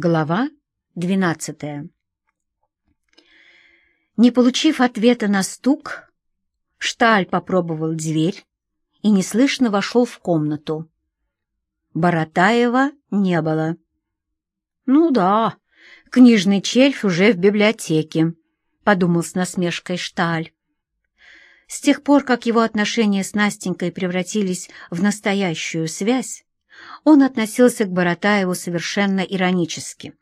Глава двенадцатая Не получив ответа на стук, Шталь попробовал дверь и неслышно вошел в комнату. Боротаева не было. «Ну да, книжный червь уже в библиотеке», — подумал с насмешкой Шталь. С тех пор, как его отношения с Настенькой превратились в настоящую связь, он относился к Боротаеву совершенно иронически.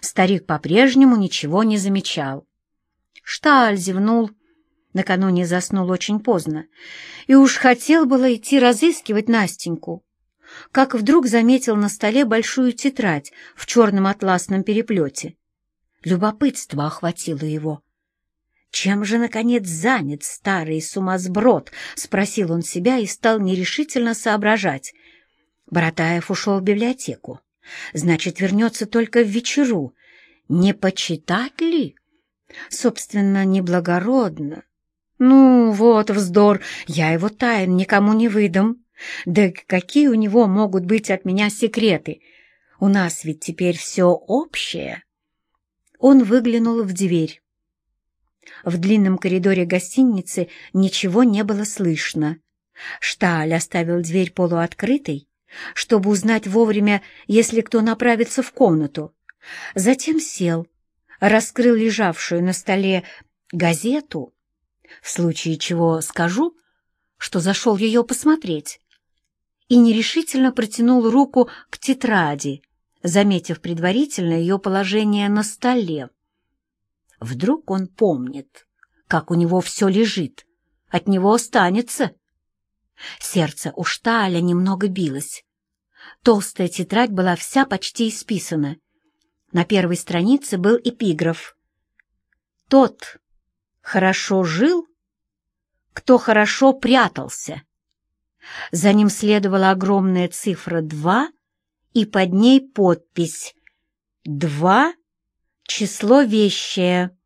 Старик по-прежнему ничего не замечал. Шталь зевнул, накануне заснул очень поздно, и уж хотел было идти разыскивать Настеньку, как вдруг заметил на столе большую тетрадь в черном атласном переплете. Любопытство охватило его. «Чем же, наконец, занят старый сумасброд?» — спросил он себя и стал нерешительно соображать — Боротаев ушел в библиотеку. Значит, вернется только в вечеру. Не почитать ли? Собственно, неблагородно. Ну, вот вздор, я его тайн никому не выдам. Да какие у него могут быть от меня секреты? У нас ведь теперь все общее. Он выглянул в дверь. В длинном коридоре гостиницы ничего не было слышно. Шталь оставил дверь полуоткрытой чтобы узнать вовремя, если кто направится в комнату. Затем сел, раскрыл лежавшую на столе газету, в случае чего скажу, что зашел ее посмотреть, и нерешительно протянул руку к тетради, заметив предварительно ее положение на столе. Вдруг он помнит, как у него все лежит, от него останется. Сердце у Шталя немного билось. Толстая тетрадь была вся почти исписана. На первой странице был эпиграф. «Тот хорошо жил, кто хорошо прятался». За ним следовала огромная цифра «два» и под ней подпись «Два» число вещее.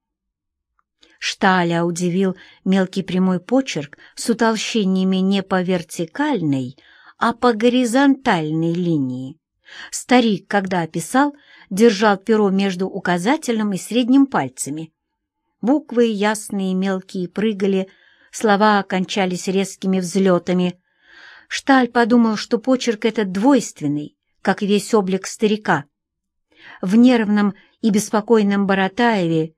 Шталя удивил мелкий прямой почерк с утолщениями не по вертикальной, а по горизонтальной линии. Старик, когда писал, держал перо между указательным и средним пальцами. Буквы ясные, мелкие, прыгали, слова окончались резкими взлетами. Шталь подумал, что почерк этот двойственный, как весь облик старика. В нервном и беспокойном Боротаеве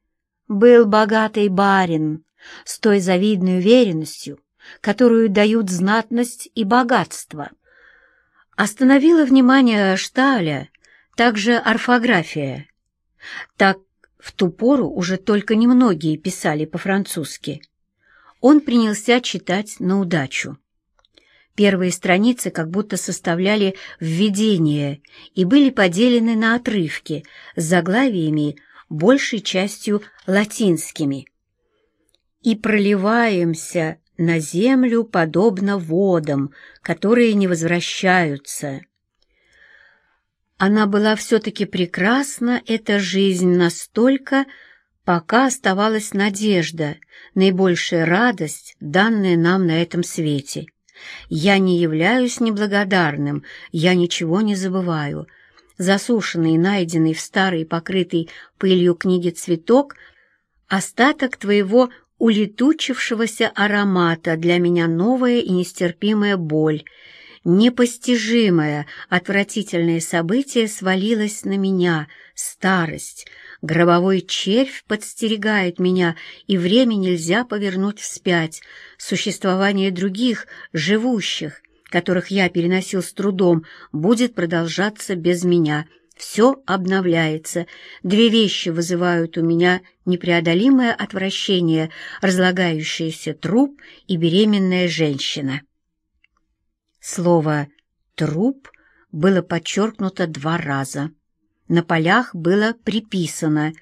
был богатый барин с той завидной уверенностью, которую дают знатность и богатство. Остановила внимание Шталя также орфография. Так в ту пору уже только немногие писали по-французски. Он принялся читать на удачу. Первые страницы как будто составляли введение и были поделены на отрывки с заглавиями большей частью латинскими. «И проливаемся на землю подобно водам, которые не возвращаются». Она была все-таки прекрасна, эта жизнь, настолько, пока оставалась надежда, наибольшая радость, данная нам на этом свете. Я не являюсь неблагодарным, я ничего не забываю, засушенный, найденный в старой, покрытой пылью книге цветок, остаток твоего улетучившегося аромата для меня новая и нестерпимая боль, непостижимое, отвратительное событие свалилось на меня, старость, гробовой червь подстерегает меня, и время нельзя повернуть вспять, существование других, живущих, которых я переносил с трудом, будет продолжаться без меня. Все обновляется. Две вещи вызывают у меня непреодолимое отвращение, разлагающийся труп и беременная женщина. Слово «труп» было подчеркнуто два раза. На полях было приписано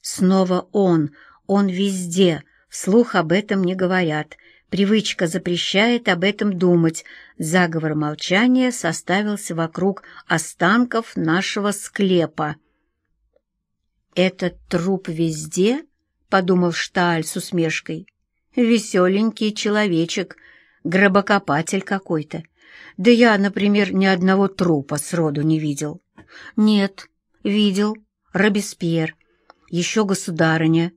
«Снова он, он везде», вслух об этом не говорят, Привычка запрещает об этом думать. Заговор молчания составился вокруг останков нашего склепа. «Этот труп везде?» — подумал Шталь с усмешкой. «Веселенький человечек, гробокопатель какой-то. Да я, например, ни одного трупа сроду не видел. Нет, видел Робеспьер, еще государыня.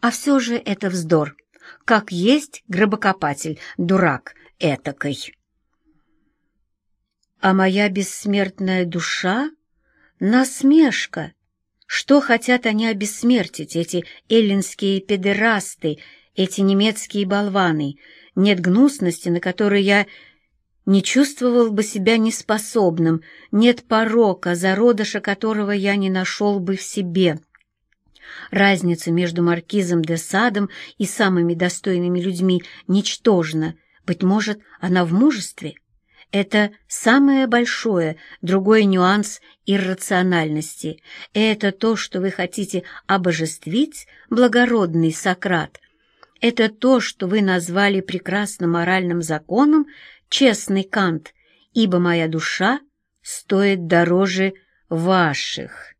А все же это вздор. Как есть гробокопатель, дурак этакой. А моя бессмертная душа — насмешка. Что хотят они обессмертить, эти эллинские педерасты, эти немецкие болваны? Нет гнусности, на которую я не чувствовал бы себя неспособным, нет порока, зародыша которого я не нашел бы в себе. Разница между маркизом де Садом и самыми достойными людьми ничтожна. Быть может, она в мужестве? Это самое большое, другой нюанс иррациональности. Это то, что вы хотите обожествить, благородный Сократ. Это то, что вы назвали прекрасным моральным законом, честный Кант, ибо моя душа стоит дороже ваших.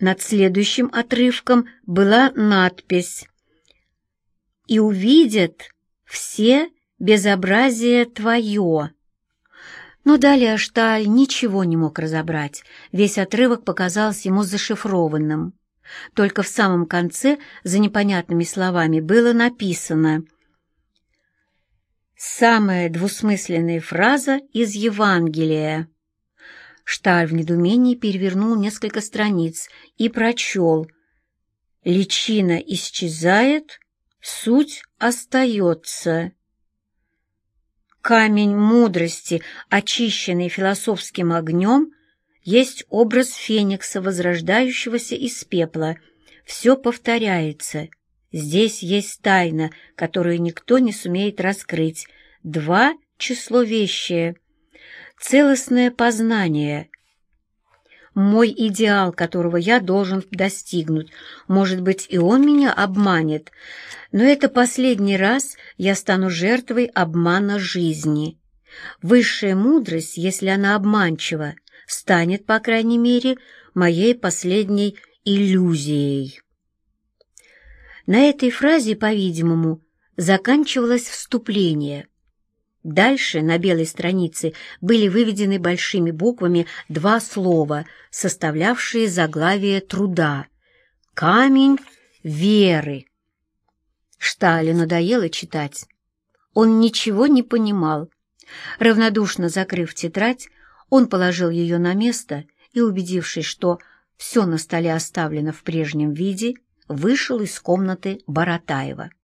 Над следующим отрывком была надпись «И увидят все безобразие твое». Но далее Шталь ничего не мог разобрать, весь отрывок показался ему зашифрованным. Только в самом конце, за непонятными словами, было написано «Самая двусмысленная фраза из Евангелия». Шталь в недумении перевернул несколько страниц и прочел «Личина исчезает, суть остается». Камень мудрости, очищенный философским огнем, есть образ феникса, возрождающегося из пепла. Все повторяется. Здесь есть тайна, которую никто не сумеет раскрыть. Два — число вещие. Целостное познание. Мой идеал, которого я должен достигнуть. Может быть, и он меня обманет. Но это последний раз я стану жертвой обмана жизни. Высшая мудрость, если она обманчива, станет, по крайней мере, моей последней иллюзией. На этой фразе, по-видимому, заканчивалось вступление. Дальше на белой странице были выведены большими буквами два слова, составлявшие заглавие труда «Камень веры». Штале надоело читать. Он ничего не понимал. Равнодушно закрыв тетрадь, он положил ее на место и, убедившись, что все на столе оставлено в прежнем виде, вышел из комнаты Баратаева.